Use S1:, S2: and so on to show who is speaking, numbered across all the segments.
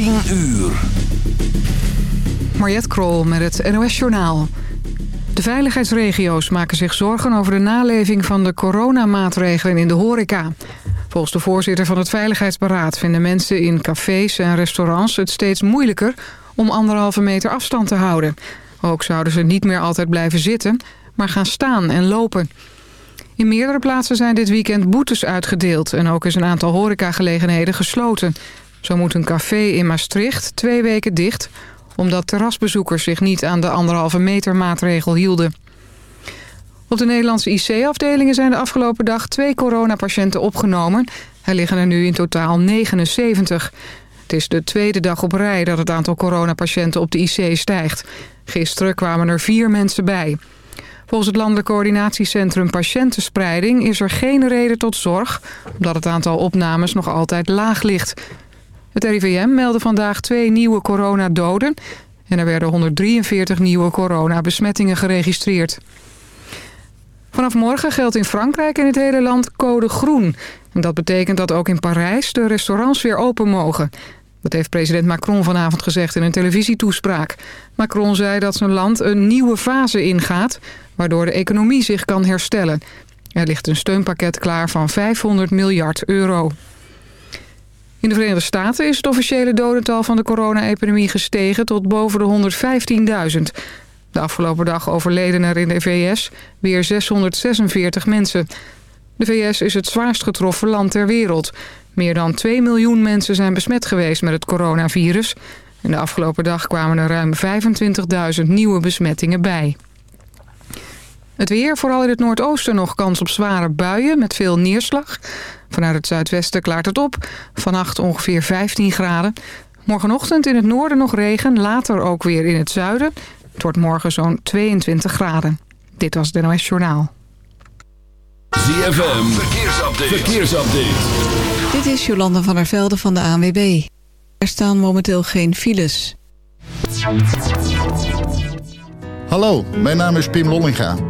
S1: 10 uur.
S2: Mariette Krol met het NOS Journaal. De veiligheidsregio's maken zich zorgen over de naleving van de coronamaatregelen in de horeca. Volgens de voorzitter van het Veiligheidsberaad vinden mensen in cafés en restaurants het steeds moeilijker om anderhalve meter afstand te houden. Ook zouden ze niet meer altijd blijven zitten, maar gaan staan en lopen. In meerdere plaatsen zijn dit weekend boetes uitgedeeld... en ook is een aantal horecagelegenheden gesloten. Zo moet een café in Maastricht twee weken dicht... omdat terrasbezoekers zich niet aan de anderhalve meter maatregel hielden. Op de Nederlandse IC-afdelingen zijn de afgelopen dag twee coronapatiënten opgenomen. Er liggen er nu in totaal 79. Het is de tweede dag op rij dat het aantal coronapatiënten op de IC stijgt. Gisteren kwamen er vier mensen bij. Volgens het Landelijk Coördinatiecentrum Patiëntenspreiding is er geen reden tot zorg... omdat het aantal opnames nog altijd laag ligt. Het RIVM meldde vandaag twee nieuwe coronadoden... en er werden 143 nieuwe coronabesmettingen geregistreerd. Vanaf morgen geldt in Frankrijk en het hele land code groen. En dat betekent dat ook in Parijs de restaurants weer open mogen... Dat heeft president Macron vanavond gezegd in een televisietoespraak. Macron zei dat zijn land een nieuwe fase ingaat... waardoor de economie zich kan herstellen. Er ligt een steunpakket klaar van 500 miljard euro. In de Verenigde Staten is het officiële dodental van de corona-epidemie gestegen tot boven de 115.000. De afgelopen dag overleden er in de VS weer 646 mensen. De VS is het zwaarst getroffen land ter wereld. Meer dan 2 miljoen mensen zijn besmet geweest met het coronavirus. En de afgelopen dag kwamen er ruim 25.000 nieuwe besmettingen bij. Het weer, vooral in het noordoosten nog kans op zware buien met veel neerslag. Vanuit het zuidwesten klaart het op. Vannacht ongeveer 15 graden. Morgenochtend in het noorden nog regen, later ook weer in het zuiden. Het wordt morgen zo'n 22 graden. Dit was het NOS Journaal.
S1: ZFM, verkeersupdate. verkeersupdate.
S3: Dit is Jolanda van der Velde van de ANWB. Er staan momenteel geen files.
S4: Hallo, mijn naam is Pim Lollinga.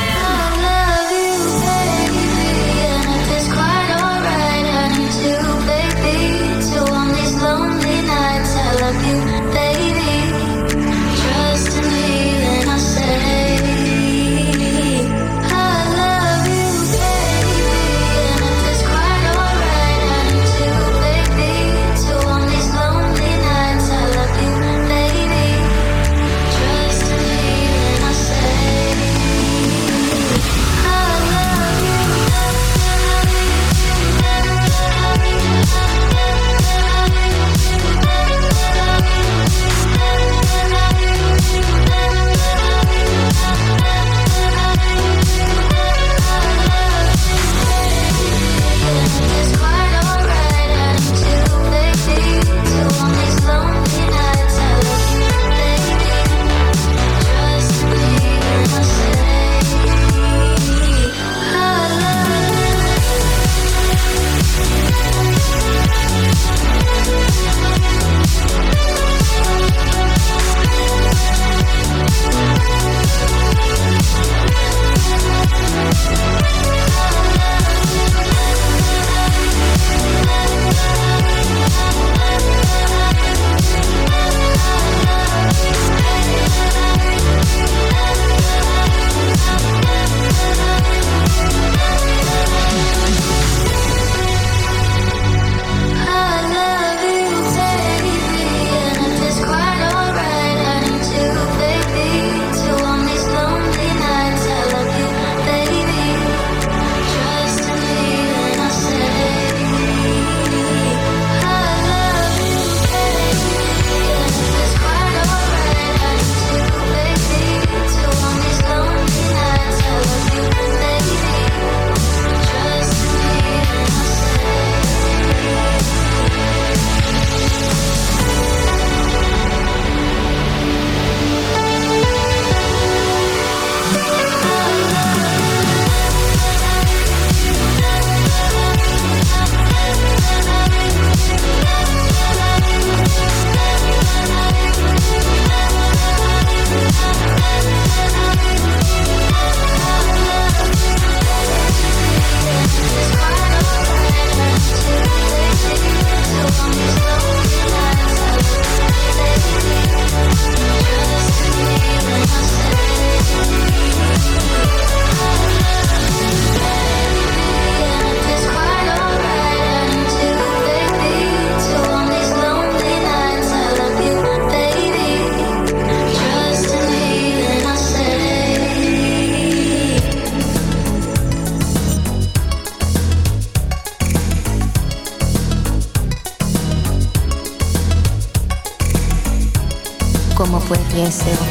S5: fue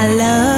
S6: I love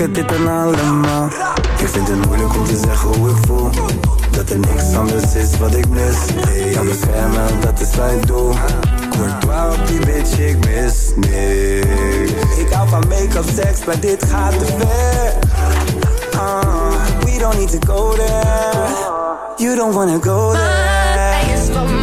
S5: Ik
S7: vind het moeilijk om te zeggen hoe ik voel. Dat er niks anders is wat ik mis. Hey, beschermen, dat is wat ik doe Courtois op die bitch, ik mis niks. Ik hou van make-up, seks, maar dit gaat te ver. Ah, we don't need to go there. You don't wanna go there.
S8: But hij is van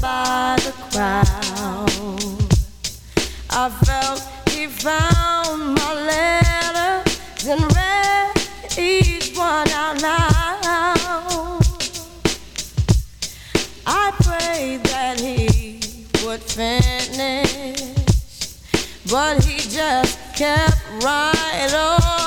S9: by the crowd. I felt he found my letters and read each one out loud. I prayed that he would finish, but he just kept right on,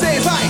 S10: vocês, vai.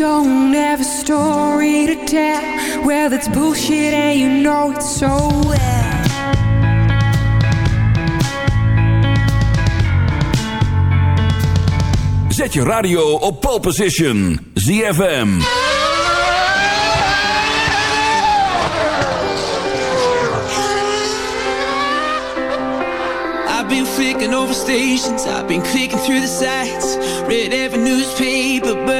S11: don't have a story to tell Well, it's bullshit and you know it so well
S1: Zet je radio op pole position. ZFM.
S12: I've been flicking over stations. I've been clicking through the sites. Read every newspaper, but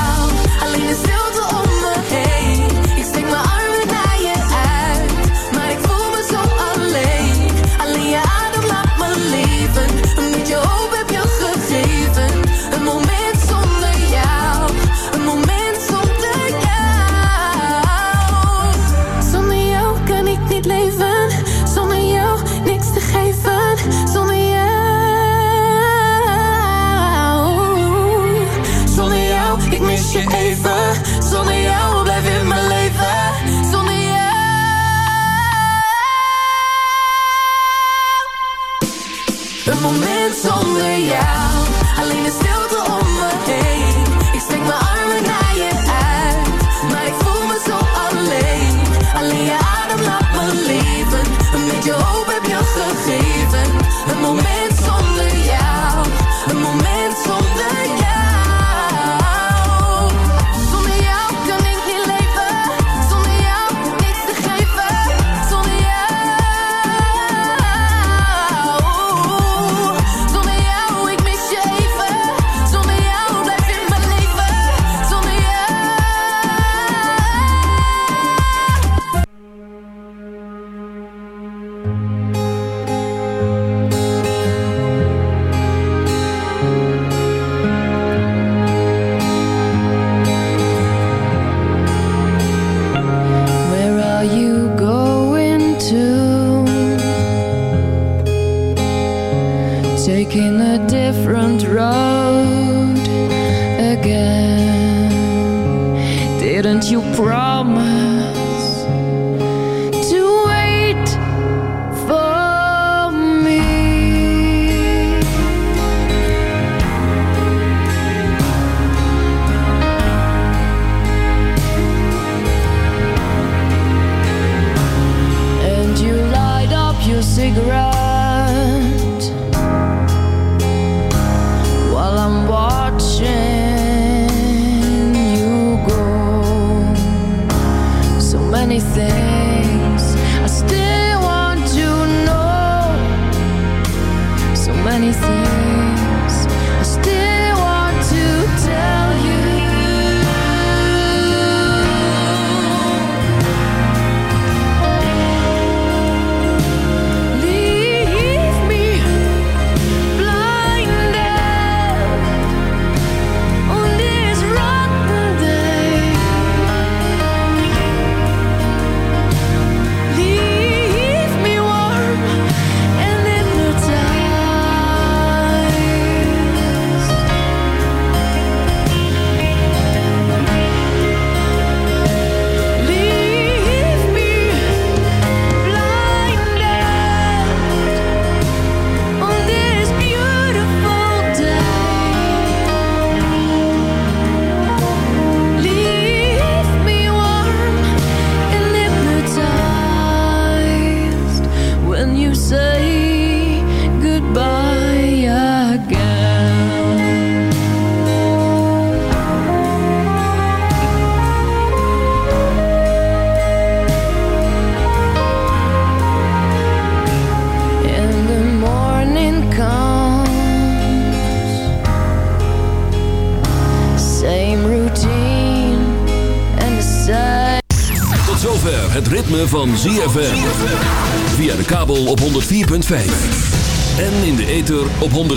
S8: moment